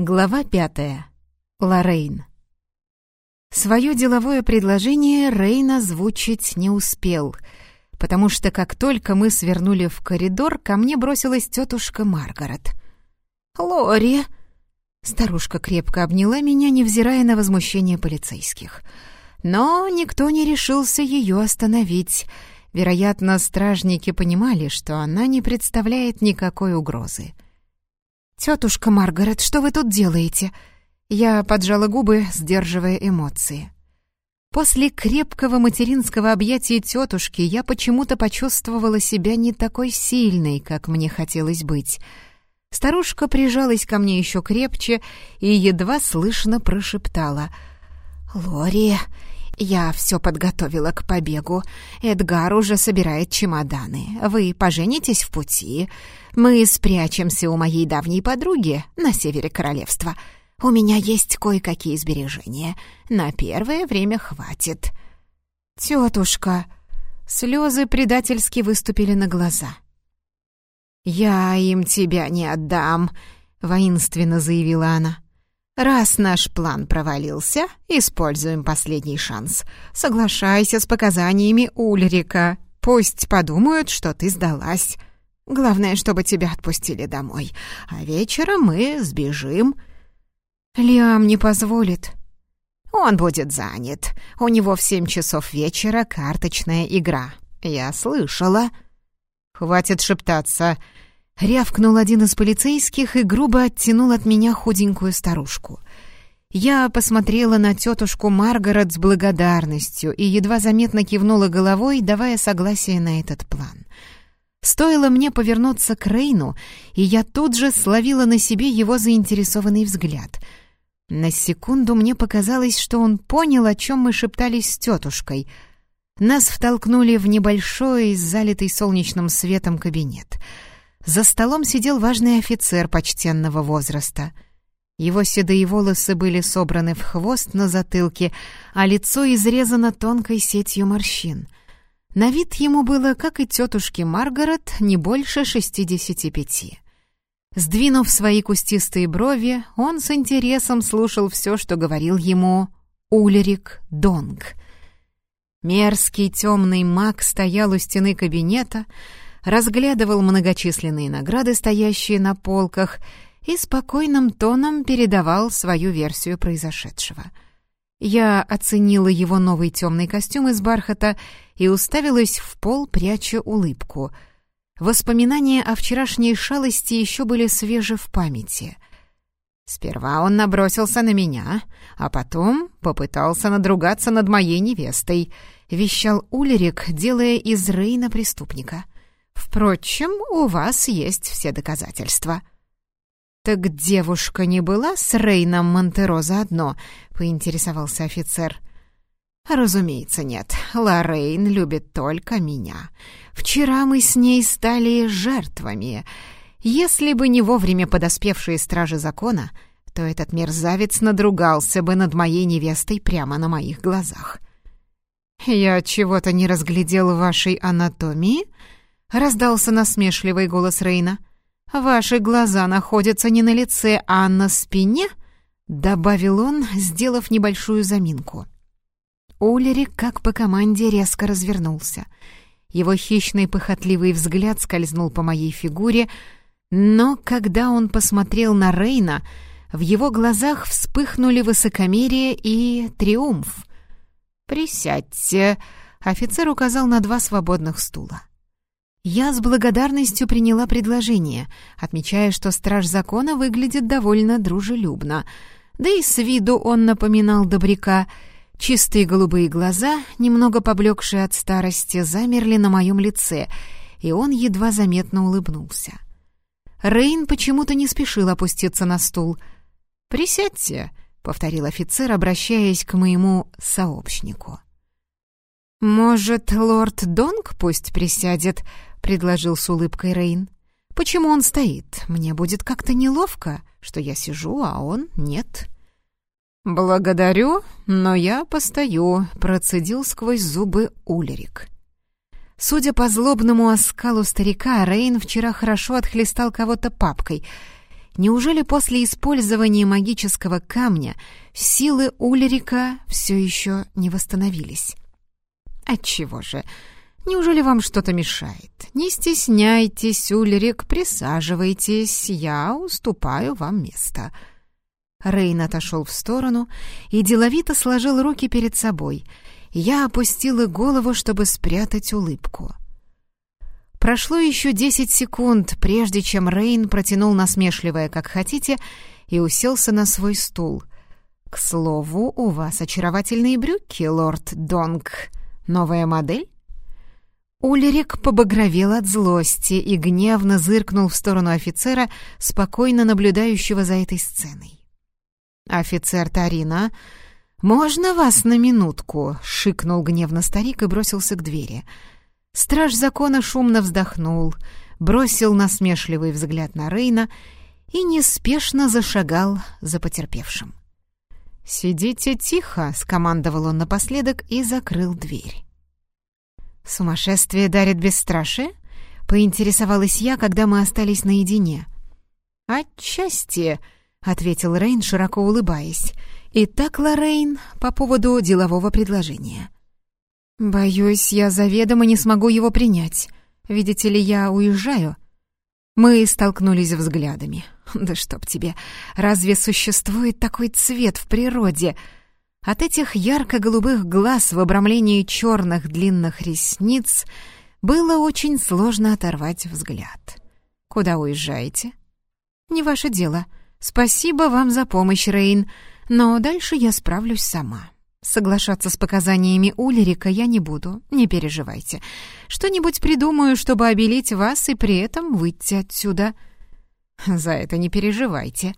Глава пятая. Лоррейн. Своё деловое предложение Рейн озвучить не успел, потому что как только мы свернули в коридор, ко мне бросилась тетушка Маргарет. «Лори!» Старушка крепко обняла меня, невзирая на возмущение полицейских. Но никто не решился ее остановить. Вероятно, стражники понимали, что она не представляет никакой угрозы. «Тетушка Маргарет, что вы тут делаете?» Я поджала губы, сдерживая эмоции. После крепкого материнского объятия тетушки я почему-то почувствовала себя не такой сильной, как мне хотелось быть. Старушка прижалась ко мне еще крепче и едва слышно прошептала. «Лори, я все подготовила к побегу. Эдгар уже собирает чемоданы. Вы поженитесь в пути. Мы спрячемся у моей давней подруги на севере королевства. У меня есть кое-какие сбережения. На первое время хватит. Тетушка, слезы предательски выступили на глаза. «Я им тебя не отдам», — воинственно заявила она. «Раз наш план провалился, используем последний шанс. Соглашайся с показаниями Ульрика. Пусть подумают, что ты сдалась. Главное, чтобы тебя отпустили домой. А вечером мы сбежим». «Лиам не позволит». «Он будет занят. У него в семь часов вечера карточная игра. Я слышала». «Хватит шептаться», Рявкнул один из полицейских и грубо оттянул от меня худенькую старушку. Я посмотрела на тетушку Маргарет с благодарностью и едва заметно кивнула головой, давая согласие на этот план. Стоило мне повернуться к Рейну, и я тут же словила на себе его заинтересованный взгляд. На секунду мне показалось, что он понял, о чем мы шептались с тетушкой. Нас втолкнули в небольшой, залитый солнечным светом кабинет — за столом сидел важный офицер почтенного возраста. Его седые волосы были собраны в хвост на затылке, а лицо изрезано тонкой сетью морщин. На вид ему было, как и тетушке Маргарет, не больше шестидесяти пяти. Сдвинув свои кустистые брови, он с интересом слушал все, что говорил ему Ульрик Донг. Мерзкий темный маг стоял у стены кабинета, разглядывал многочисленные награды, стоящие на полках, и спокойным тоном передавал свою версию произошедшего. Я оценила его новый темный костюм из бархата и уставилась в пол, пряча улыбку. Воспоминания о вчерашней шалости еще были свежи в памяти. Сперва он набросился на меня, а потом попытался надругаться над моей невестой, вещал Улерик, делая из Рейна преступника — Впрочем, у вас есть все доказательства». «Так девушка не была с Рейном Монтеро заодно?» — поинтересовался офицер. «Разумеется, нет. Лоррейн любит только меня. Вчера мы с ней стали жертвами. Если бы не вовремя подоспевшие стражи закона, то этот мерзавец надругался бы над моей невестой прямо на моих глазах». «Я чего-то не разглядел в вашей анатомии?» — раздался насмешливый голос Рейна. «Ваши глаза находятся не на лице, а на спине?» — добавил он, сделав небольшую заминку. Улерик, как по команде, резко развернулся. Его хищный похотливый взгляд скользнул по моей фигуре, но когда он посмотрел на Рейна, в его глазах вспыхнули высокомерие и триумф. «Присядьте», — офицер указал на два свободных стула. Я с благодарностью приняла предложение, отмечая, что страж закона выглядит довольно дружелюбно. Да и с виду он напоминал добряка. Чистые голубые глаза, немного поблекшие от старости, замерли на моем лице, и он едва заметно улыбнулся. Рейн почему-то не спешил опуститься на стул. «Присядьте», — повторил офицер, обращаясь к моему сообщнику. «Может, лорд Донг пусть присядет?» — предложил с улыбкой Рейн. «Почему он стоит? Мне будет как-то неловко, что я сижу, а он нет». «Благодарю, но я постою», — процедил сквозь зубы Улерик. Судя по злобному оскалу старика, Рейн вчера хорошо отхлестал кого-то папкой. Неужели после использования магического камня силы Ульрика все еще не восстановились? Отчего же? Неужели вам что-то мешает? Не стесняйтесь, Ульрик, присаживайтесь, я уступаю вам место. Рейн отошел в сторону и деловито сложил руки перед собой. Я опустила голову, чтобы спрятать улыбку. Прошло еще десять секунд, прежде чем Рейн протянул насмешливое «как хотите» и уселся на свой стул. «К слову, у вас очаровательные брюки, лорд Донг. Новая модель?» Улерик побагровел от злости и гневно зыркнул в сторону офицера, спокойно наблюдающего за этой сценой. «Офицер Тарина, можно вас на минутку?» — шикнул гневно старик и бросился к двери — Страж закона шумно вздохнул, бросил насмешливый взгляд на Рейна и неспешно зашагал за потерпевшим. «Сидите тихо», — скомандовал он напоследок и закрыл дверь. «Сумасшествие дарит бесстрашие?» — поинтересовалась я, когда мы остались наедине. «Отчасти», — ответил Рейн, широко улыбаясь. «Итак, Лоррейн, по поводу делового предложения». «Боюсь, я заведомо не смогу его принять. Видите ли, я уезжаю». Мы столкнулись взглядами. «Да чтоб тебе, разве существует такой цвет в природе?» От этих ярко-голубых глаз в обрамлении черных длинных ресниц было очень сложно оторвать взгляд. «Куда уезжаете?» «Не ваше дело. Спасибо вам за помощь, Рейн, но дальше я справлюсь сама». Соглашаться с показаниями Улерика я не буду, не переживайте. Что-нибудь придумаю, чтобы обелить вас и при этом выйти отсюда. За это не переживайте.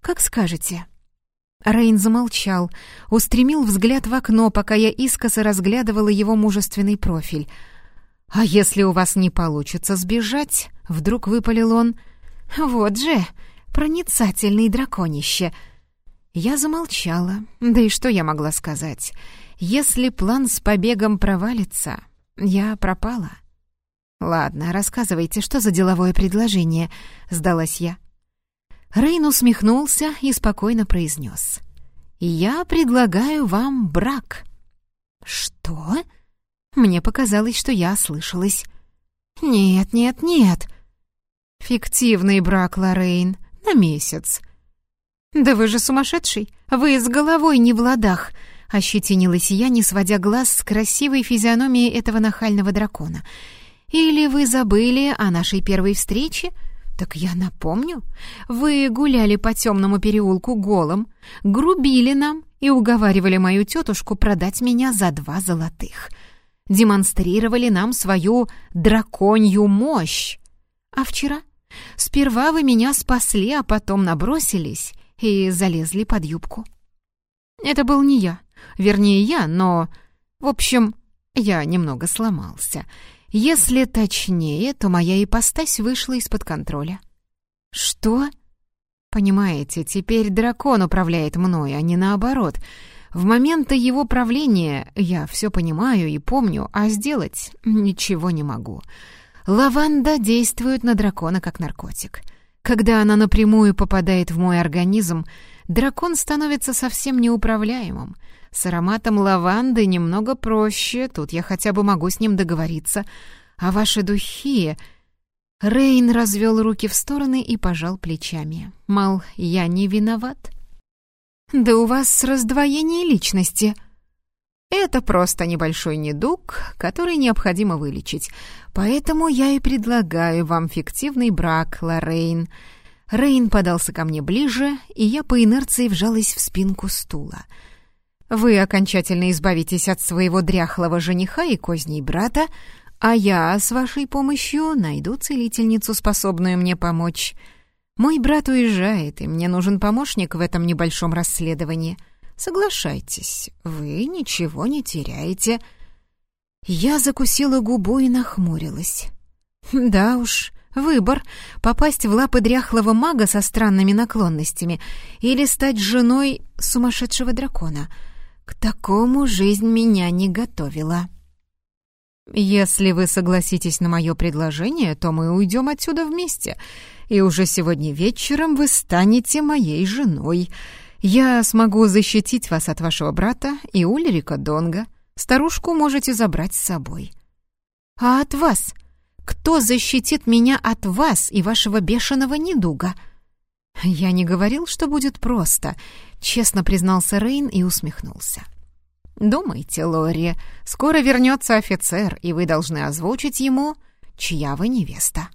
Как скажете. Рейн замолчал, устремил взгляд в окно, пока я искоса разглядывала его мужественный профиль. «А если у вас не получится сбежать?» — вдруг выпалил он. «Вот же, проницательный драконище!» Я замолчала. Да и что я могла сказать? Если план с побегом провалится, я пропала. «Ладно, рассказывайте, что за деловое предложение?» — сдалась я. Рейн усмехнулся и спокойно произнес. «Я предлагаю вам брак». «Что?» Мне показалось, что я ослышалась. «Нет, нет, нет». «Фиктивный брак, Лоррейн, на месяц. «Да вы же сумасшедший! Вы с головой не в ладах!» — ощетинилась я, не сводя глаз с красивой физиономией этого нахального дракона. «Или вы забыли о нашей первой встрече?» «Так я напомню. Вы гуляли по темному переулку голым, грубили нам и уговаривали мою тетушку продать меня за два золотых. Демонстрировали нам свою драконью мощь. А вчера? Сперва вы меня спасли, а потом набросились и залезли под юбку. Это был не я. Вернее, я, но... В общем, я немного сломался. Если точнее, то моя ипостась вышла из-под контроля. Что? Понимаете, теперь дракон управляет мной, а не наоборот. В моменты его правления я все понимаю и помню, а сделать ничего не могу. Лаванда действует на дракона как наркотик — когда она напрямую попадает в мой организм, дракон становится совсем неуправляемым. С ароматом лаванды немного проще, тут я хотя бы могу с ним договориться. А ваши духи... Рейн развел руки в стороны и пожал плечами. Мол, я не виноват. «Да у вас раздвоение личности», это просто небольшой недуг, который необходимо вылечить. Поэтому я и предлагаю вам фиктивный брак, Лоррейн. Рейн подался ко мне ближе, и я по инерции вжалась в спинку стула. Вы окончательно избавитесь от своего дряхлого жениха и козней брата, а я с вашей помощью найду целительницу, способную мне помочь. Мой брат уезжает, и мне нужен помощник в этом небольшом расследовании. Соглашайтесь, вы ничего не теряете». Я закусила губу и нахмурилась. «Да уж, выбор — попасть в лапы дряхлого мага со странными наклонностями или стать женой сумасшедшего дракона. К такому жизнь меня не готовила». Если вы согласитесь на мое предложение, то мы уйдем отсюда вместе, и уже сегодня вечером вы станете моей женой. Я смогу защитить вас от вашего брата и Ульрика Донга. Старушку можете забрать с собой. А от вас? Кто защитит меня от вас и вашего бешеного недуга? Я не говорил, что будет просто, честно признался Рейн и усмехнулся. Думайте, Лори, скоро вернется офицер, и вы должны озвучить ему, чья вы невеста.